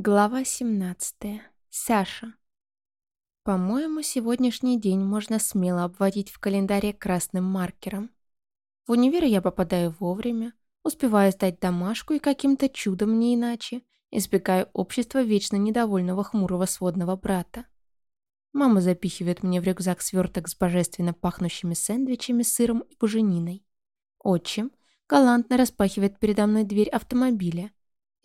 Глава 17. Саша. По-моему, сегодняшний день можно смело обводить в календаре красным маркером. В универ я попадаю вовремя, успеваю сдать домашку и каким-то чудом не иначе избегаю общества вечно недовольного хмурого сводного брата. Мама запихивает мне в рюкзак сверток с божественно пахнущими сэндвичами, сыром и бужениной. Отчим галантно распахивает передо мной дверь автомобиля –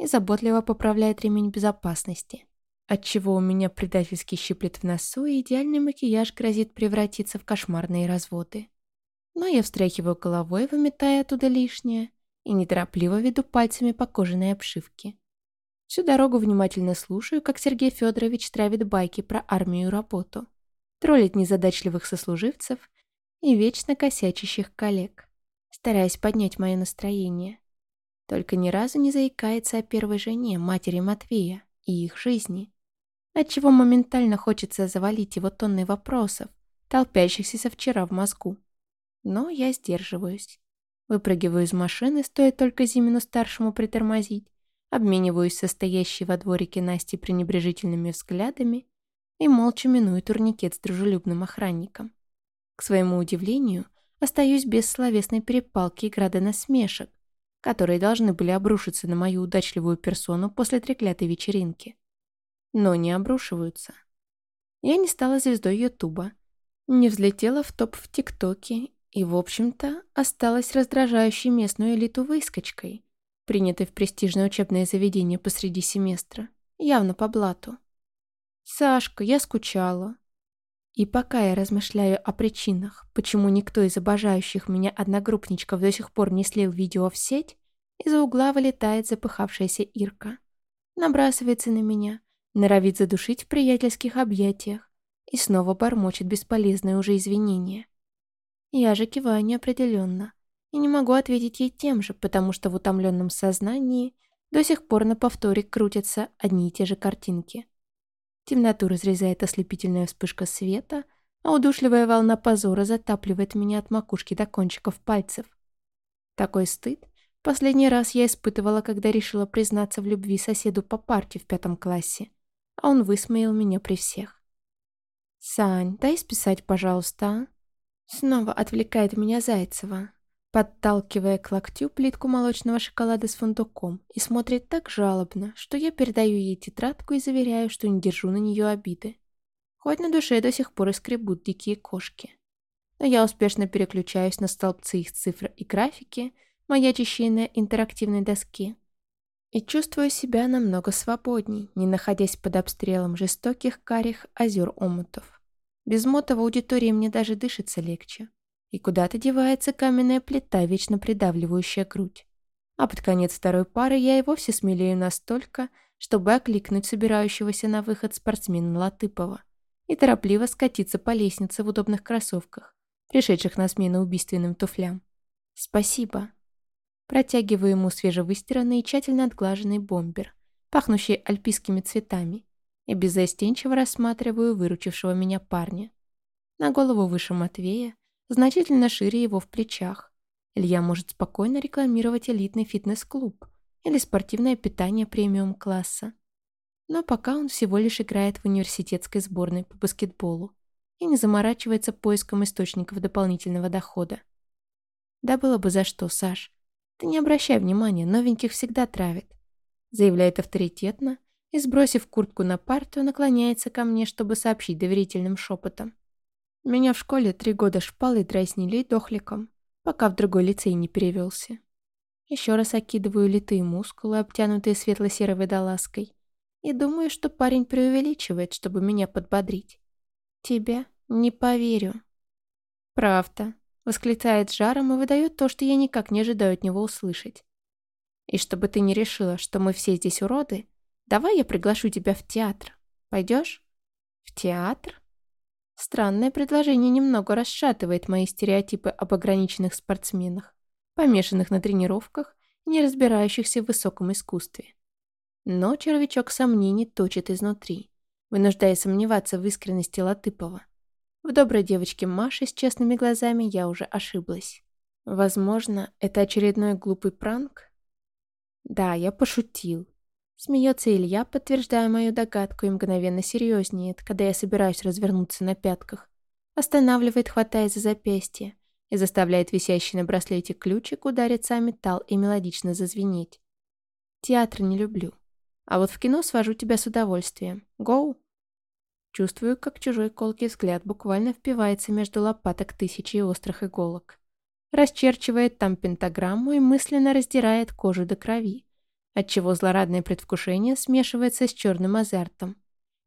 и заботливо поправляет ремень безопасности, отчего у меня предательски щиплет в носу, и идеальный макияж грозит превратиться в кошмарные разводы. Но я встряхиваю головой, выметая оттуда лишнее, и неторопливо веду пальцами по кожаной обшивке. Всю дорогу внимательно слушаю, как Сергей Федорович травит байки про армию и работу, троллит незадачливых сослуживцев и вечно косячащих коллег, стараясь поднять мое настроение. Только ни разу не заикается о первой жене, матери Матвея, и их жизни. Отчего моментально хочется завалить его тонны вопросов, толпящихся вчера в мозгу. Но я сдерживаюсь. Выпрыгиваю из машины, стоит только Зимину-старшему притормозить, обмениваюсь состоящей во дворике Насти пренебрежительными взглядами и молча миную турникет с дружелюбным охранником. К своему удивлению, остаюсь без словесной перепалки и града насмешек, которые должны были обрушиться на мою удачливую персону после треклятой вечеринки. Но не обрушиваются. Я не стала звездой Ютуба, не взлетела в топ в ТикТоке и, в общем-то, осталась раздражающей местную элиту выскочкой, принятой в престижное учебное заведение посреди семестра, явно по блату. «Сашка, я скучала». И пока я размышляю о причинах, почему никто из обожающих меня одногруппничков до сих пор не слил видео в сеть, из-за угла вылетает запыхавшаяся Ирка. Набрасывается на меня, норовит задушить в приятельских объятиях и снова бормочет бесполезное уже извинение. Я же киваю неопределенно и не могу ответить ей тем же, потому что в утомленном сознании до сих пор на повторе крутятся одни и те же картинки. Темноту разрезает ослепительная вспышка света, а удушливая волна позора затапливает меня от макушки до кончиков пальцев. Такой стыд, Последний раз я испытывала, когда решила признаться в любви соседу по парте в пятом классе, а он высмеял меня при всех. «Сань, дай списать, пожалуйста, а?» Снова отвлекает меня Зайцева, подталкивая к локтю плитку молочного шоколада с фундуком и смотрит так жалобно, что я передаю ей тетрадку и заверяю, что не держу на нее обиды. Хоть на душе до сих пор и скребут дикие кошки. Но я успешно переключаюсь на столбцы их цифр и графики, маячащие на интерактивной доске. И чувствую себя намного свободней, не находясь под обстрелом жестоких карих озер омутов. Без мотова аудитории мне даже дышится легче. И куда-то девается каменная плита, вечно придавливающая грудь. А под конец второй пары я и вовсе смелею настолько, чтобы окликнуть собирающегося на выход спортсмена Латыпова и торопливо скатиться по лестнице в удобных кроссовках, пришедших на смену убийственным туфлям. Спасибо. Протягиваю ему свежевыстиранный и тщательно отглаженный бомбер, пахнущий альпийскими цветами, и беззастенчиво рассматриваю выручившего меня парня. На голову выше Матвея, значительно шире его в плечах. Илья может спокойно рекламировать элитный фитнес-клуб или спортивное питание премиум-класса. Но пока он всего лишь играет в университетской сборной по баскетболу и не заморачивается поиском источников дополнительного дохода. Да было бы за что, Саш. Ты не обращай внимания, новеньких всегда травят. Заявляет авторитетно и, сбросив куртку на парту, наклоняется ко мне, чтобы сообщить доверительным шепотом. Меня в школе три года шпалы дразнили дохликом, пока в другой лицей не перевелся. Еще раз окидываю литые мускулы, обтянутые светло-серой водолазкой, и думаю, что парень преувеличивает, чтобы меня подбодрить. Тебя не поверю. Правда. Восклицает жаром и выдает то, что я никак не ожидаю от него услышать. И чтобы ты не решила, что мы все здесь уроды, давай я приглашу тебя в театр. Пойдешь? В театр? Странное предложение немного расшатывает мои стереотипы об ограниченных спортсменах, помешанных на тренировках и не разбирающихся в высоком искусстве. Но червячок сомнений точит изнутри, вынуждая сомневаться в искренности Латыпова. В доброй девочке Маше с честными глазами я уже ошиблась. Возможно, это очередной глупый пранк? Да, я пошутил. Смеется Илья, подтверждая мою догадку, и мгновенно серьезнеет, когда я собираюсь развернуться на пятках. Останавливает, хватая за запястье, и заставляет висящий на браслете ключик удариться о металл и мелодично зазвенеть. Театр не люблю. А вот в кино свожу тебя с удовольствием. Гоу! Чувствую, как чужой колкий взгляд буквально впивается между лопаток тысячи острых иголок. Расчерчивает там пентаграмму и мысленно раздирает кожу до крови отчего злорадное предвкушение смешивается с черным азартом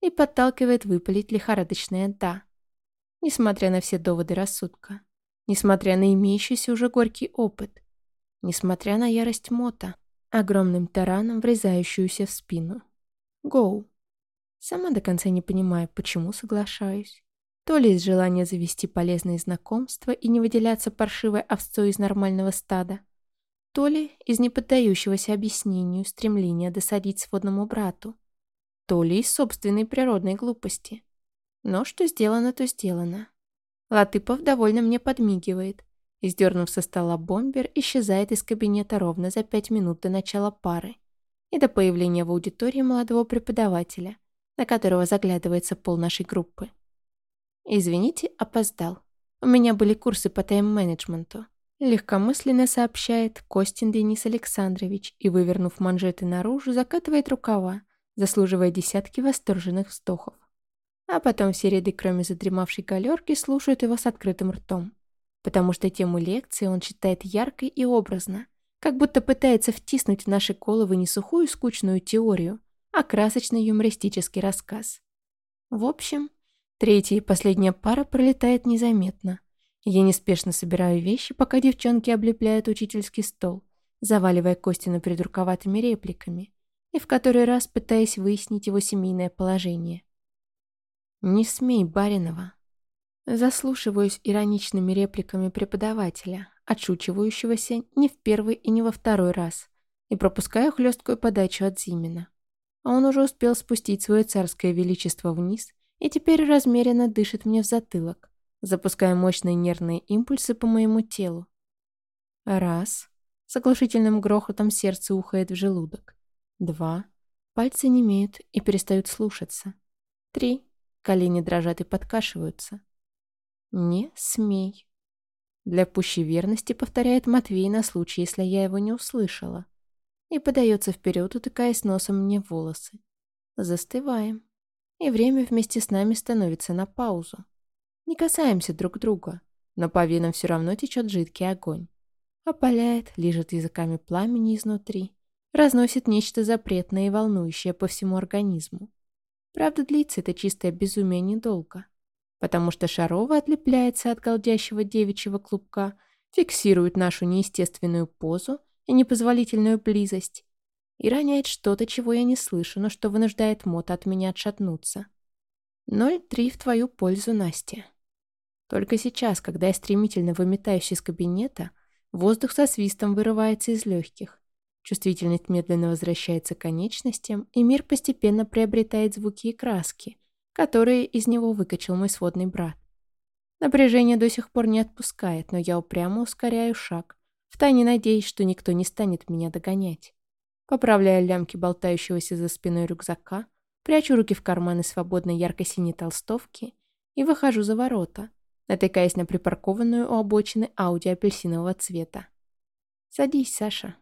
и подталкивает выпалить лихорадочное «да». Несмотря на все доводы рассудка, несмотря на имеющийся уже горький опыт, несмотря на ярость Мота, огромным тараном врезающуюся в спину. Гоу. Сама до конца не понимаю, почему соглашаюсь. То ли из желания завести полезные знакомства и не выделяться паршивой овцой из нормального стада, то ли из неподдающегося объяснению стремления досадить сводному брату, то ли из собственной природной глупости. Но что сделано, то сделано. Латыпов довольно мне подмигивает и, сдернув со стола бомбер, исчезает из кабинета ровно за пять минут до начала пары и до появления в аудитории молодого преподавателя, на которого заглядывается пол нашей группы. «Извините, опоздал. У меня были курсы по тайм-менеджменту. Легкомысленно сообщает Костин Денис Александрович и, вывернув манжеты наружу, закатывает рукава, заслуживая десятки восторженных вздохов. А потом все ряды, кроме задремавшей галерки, слушают его с открытым ртом. Потому что тему лекции он читает ярко и образно, как будто пытается втиснуть в наши головы не сухую скучную теорию, а красочный юмористический рассказ. В общем, третья и последняя пара пролетает незаметно, я неспешно собираю вещи, пока девчонки облепляют учительский стол, заваливая Костину придурковатыми репликами, и в который раз пытаясь выяснить его семейное положение. «Не смей, Баринова!» Заслушиваюсь ироничными репликами преподавателя, отшучивающегося не в первый и не во второй раз, и пропускаю хлесткую подачу от Зимина. А он уже успел спустить свое царское величество вниз и теперь размеренно дышит мне в затылок, запуская мощные нервные импульсы по моему телу. Раз. С оглушительным грохотом сердце ухает в желудок. Два. Пальцы немеют и перестают слушаться. Три. Колени дрожат и подкашиваются. «Не смей». Для пущей верности повторяет Матвей на случай, если я его не услышала. И подается вперед, утыкаясь носом мне в волосы. Застываем. И время вместе с нами становится на паузу. Не касаемся друг друга, но по венам все равно течет жидкий огонь. Опаляет, лежит языками пламени изнутри, разносит нечто запретное и волнующее по всему организму. Правда, длится это чистое безумие недолго, потому что Шарова отлепляется от голдящего девичьего клубка, фиксирует нашу неестественную позу и непозволительную близость и роняет что-то, чего я не слышу, но что вынуждает Мота от меня отшатнуться. 0-3 в твою пользу, Настя. Только сейчас, когда я стремительно выметаюсь из кабинета, воздух со свистом вырывается из легких. Чувствительность медленно возвращается к конечностям, и мир постепенно приобретает звуки и краски, которые из него выкачал мой сводный брат. Напряжение до сих пор не отпускает, но я упрямо ускоряю шаг, втайне надеясь, что никто не станет меня догонять. Поправляя лямки болтающегося за спиной рюкзака, прячу руки в карманы свободной ярко-синей толстовки и выхожу за ворота, натыкаясь на припаркованную у обочины Ауди апельсинового цвета. «Садись, Саша».